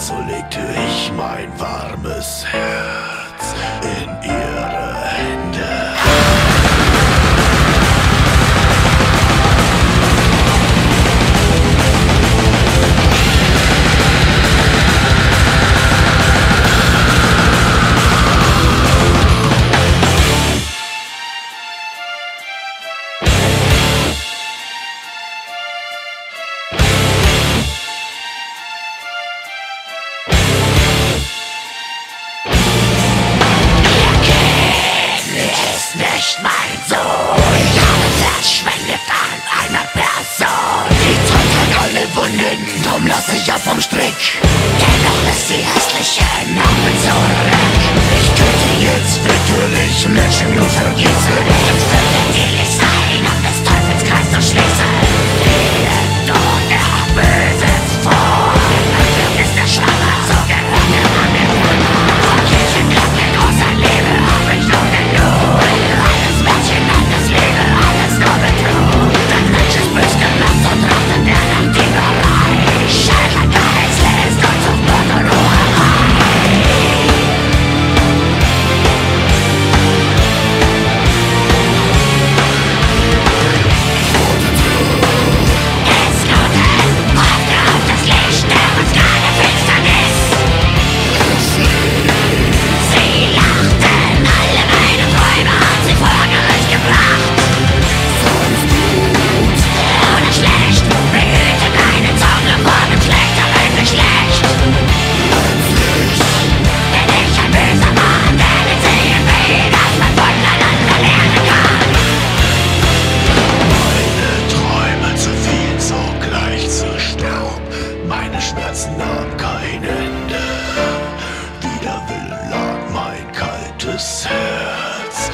so legte ich mein warmes Herz in nahm kein Ende. Wider Willen lag mein kaltes Herz.